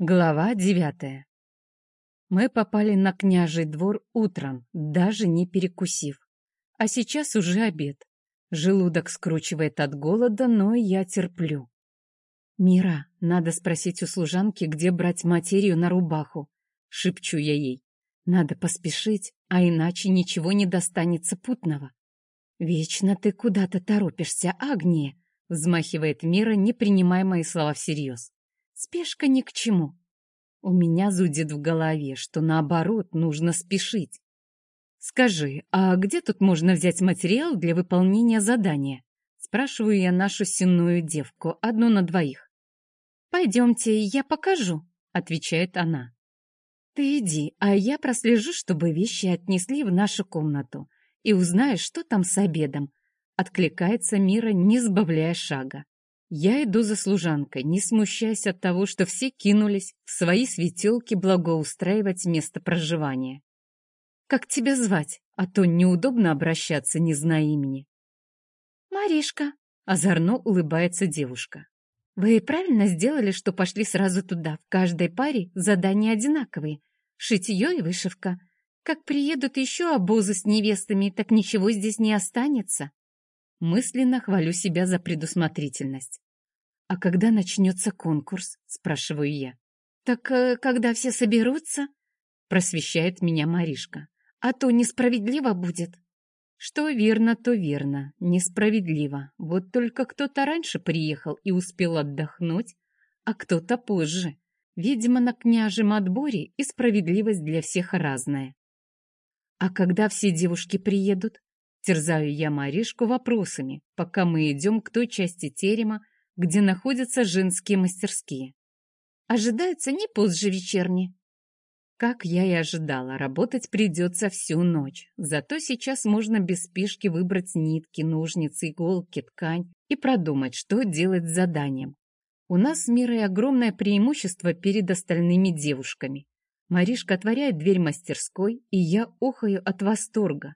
Глава девятая. Мы попали на княжий двор утром, даже не перекусив. А сейчас уже обед. Желудок скручивает от голода, но я терплю. «Мира, надо спросить у служанки, где брать материю на рубаху», — шепчу я ей. «Надо поспешить, а иначе ничего не достанется путного». «Вечно ты куда-то торопишься, Агния», — взмахивает Мира, не принимая мои слова всерьез. Спешка ни к чему. У меня зудит в голове, что наоборот нужно спешить. Скажи, а где тут можно взять материал для выполнения задания? Спрашиваю я нашу сенную девку, одну на двоих. Пойдемте, я покажу, отвечает она. Ты иди, а я прослежу, чтобы вещи отнесли в нашу комнату и узнаешь, что там с обедом. Откликается Мира, не сбавляя шага. Я иду за служанкой, не смущаясь от того, что все кинулись в свои светелки благоустраивать место проживания. «Как тебя звать? А то неудобно обращаться, не зная имени». «Маришка», — озорно улыбается девушка. «Вы правильно сделали, что пошли сразу туда. В каждой паре задания одинаковые. Шитье и вышивка. Как приедут еще обозы с невестами, так ничего здесь не останется». Мысленно хвалю себя за предусмотрительность. «А когда начнется конкурс?» — спрашиваю я. «Так э, когда все соберутся?» — просвещает меня Маришка. «А то несправедливо будет». Что верно, то верно. Несправедливо. Вот только кто-то раньше приехал и успел отдохнуть, а кто-то позже. Видимо, на княжем отборе и справедливость для всех разная. А когда все девушки приедут? Терзаю я Маришку вопросами, пока мы идем к той части терема, где находятся женские мастерские. Ожидается не позже вечерни. Как я и ожидала, работать придется всю ночь. Зато сейчас можно без спешки выбрать нитки, ножницы, иголки, ткань и продумать, что делать с заданием. У нас с Мирой огромное преимущество перед остальными девушками. Маришка отворяет дверь мастерской, и я охаю от восторга.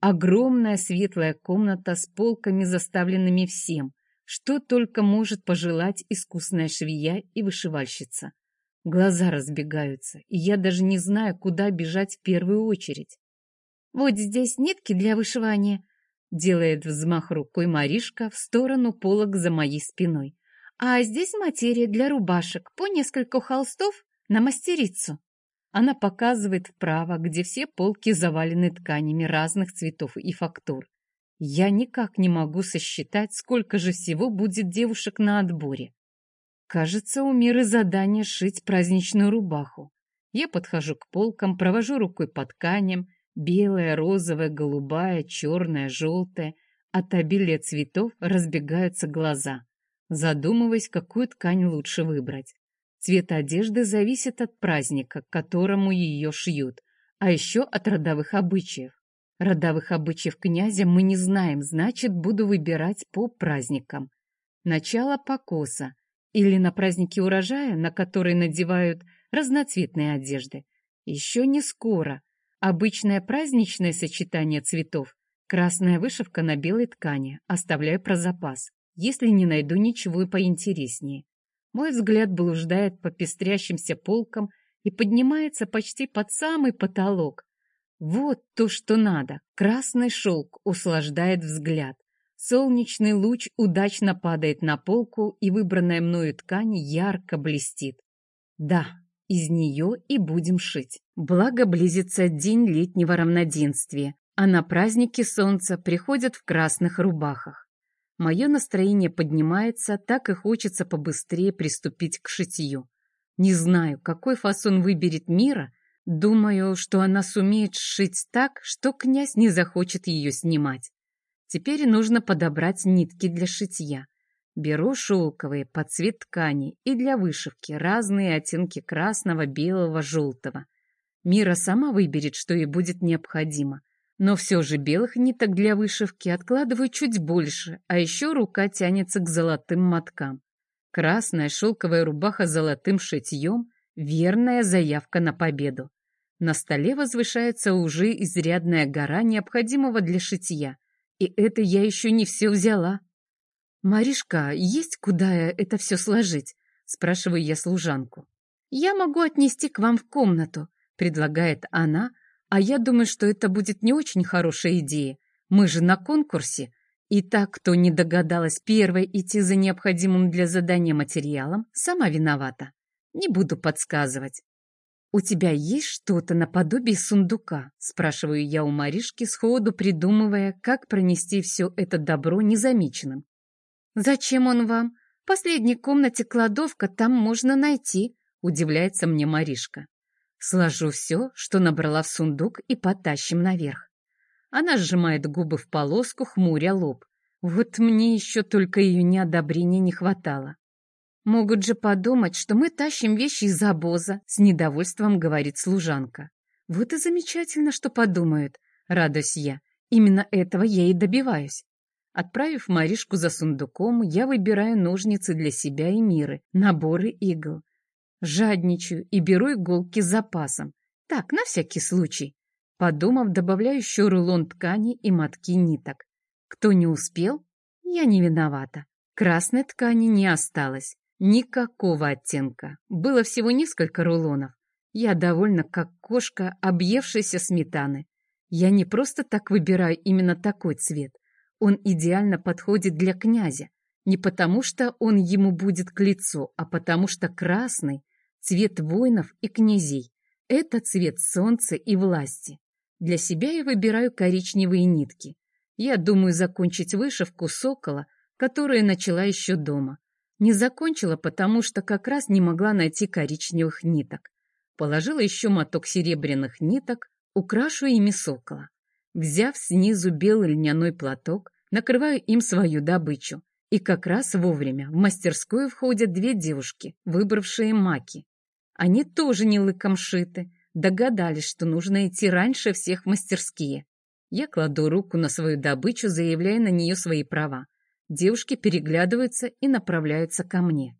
Огромная светлая комната с полками, заставленными всем, что только может пожелать искусная швея и вышивальщица. Глаза разбегаются, и я даже не знаю, куда бежать в первую очередь. «Вот здесь нитки для вышивания», — делает взмах рукой Маришка в сторону полок за моей спиной. «А здесь материя для рубашек, по несколько холстов на мастерицу». Она показывает вправо, где все полки завалены тканями разных цветов и фактур. Я никак не могу сосчитать, сколько же всего будет девушек на отборе. Кажется, у Миры задание шить праздничную рубаху. Я подхожу к полкам, провожу рукой по тканям. Белая, розовая, голубая, черная, желтая. От обилия цветов разбегаются глаза. Задумываясь, какую ткань лучше выбрать. Цвет одежды зависит от праздника, к которому ее шьют, а еще от родовых обычаев. Родовых обычаев князя мы не знаем, значит, буду выбирать по праздникам. Начало покоса или на праздники урожая, на которые надевают разноцветные одежды. Еще не скоро. Обычное праздничное сочетание цветов. Красная вышивка на белой ткани. Оставляю про запас, если не найду ничего поинтереснее. Мой взгляд блуждает по пестрящимся полкам и поднимается почти под самый потолок. Вот то, что надо. Красный шелк услаждает взгляд. Солнечный луч удачно падает на полку, и выбранная мною ткань ярко блестит. Да, из нее и будем шить. Благо близится день летнего равноденствия, а на праздники солнца приходят в красных рубахах. Мое настроение поднимается, так и хочется побыстрее приступить к шитью. Не знаю, какой фасон выберет Мира, думаю, что она сумеет сшить так, что князь не захочет ее снимать. Теперь нужно подобрать нитки для шитья. Беру шелковые под цвет ткани и для вышивки разные оттенки красного, белого, желтого. Мира сама выберет, что ей будет необходимо. Но все же белых ниток для вышивки откладываю чуть больше, а еще рука тянется к золотым моткам. Красная шелковая рубаха с золотым шитьем — верная заявка на победу. На столе возвышается уже изрядная гора необходимого для шитья. И это я еще не все взяла. «Маришка, есть куда это все сложить?» — спрашиваю я служанку. «Я могу отнести к вам в комнату», — предлагает она, а я думаю, что это будет не очень хорошая идея. Мы же на конкурсе, и та, кто не догадалась первой идти за необходимым для задания материалом, сама виновата. Не буду подсказывать. «У тебя есть что-то наподобие сундука?» — спрашиваю я у Маришки, сходу придумывая, как пронести все это добро незамеченным. «Зачем он вам? В последней комнате кладовка, там можно найти», — удивляется мне Маришка. Сложу все, что набрала в сундук, и потащим наверх. Она сжимает губы в полоску, хмуря лоб. Вот мне еще только ее неодобрения не хватало. «Могут же подумать, что мы тащим вещи из обоза», — с недовольством говорит служанка. «Вот и замечательно, что подумают», — радуюсь я. «Именно этого я и добиваюсь». Отправив Маришку за сундуком, я выбираю ножницы для себя и Миры, наборы игл. Жадничаю и беру иголки с запасом. Так, на всякий случай. Подумав, добавляю еще рулон ткани и мотки ниток. Кто не успел, я не виновата. Красной ткани не осталось. Никакого оттенка. Было всего несколько рулонов. Я довольна, как кошка, объевшаяся сметаны. Я не просто так выбираю именно такой цвет. Он идеально подходит для князя. Не потому, что он ему будет к лицу, а потому что красный — цвет воинов и князей. Это цвет солнца и власти. Для себя я выбираю коричневые нитки. Я думаю закончить вышивку сокола, которую начала еще дома. Не закончила, потому что как раз не могла найти коричневых ниток. Положила еще моток серебряных ниток, украшу ими сокола. Взяв снизу белый льняной платок, накрываю им свою добычу. И как раз вовремя в мастерскую входят две девушки, выбравшие маки. Они тоже не лыком шиты, догадались, что нужно идти раньше всех в мастерские. Я кладу руку на свою добычу, заявляя на нее свои права. Девушки переглядываются и направляются ко мне.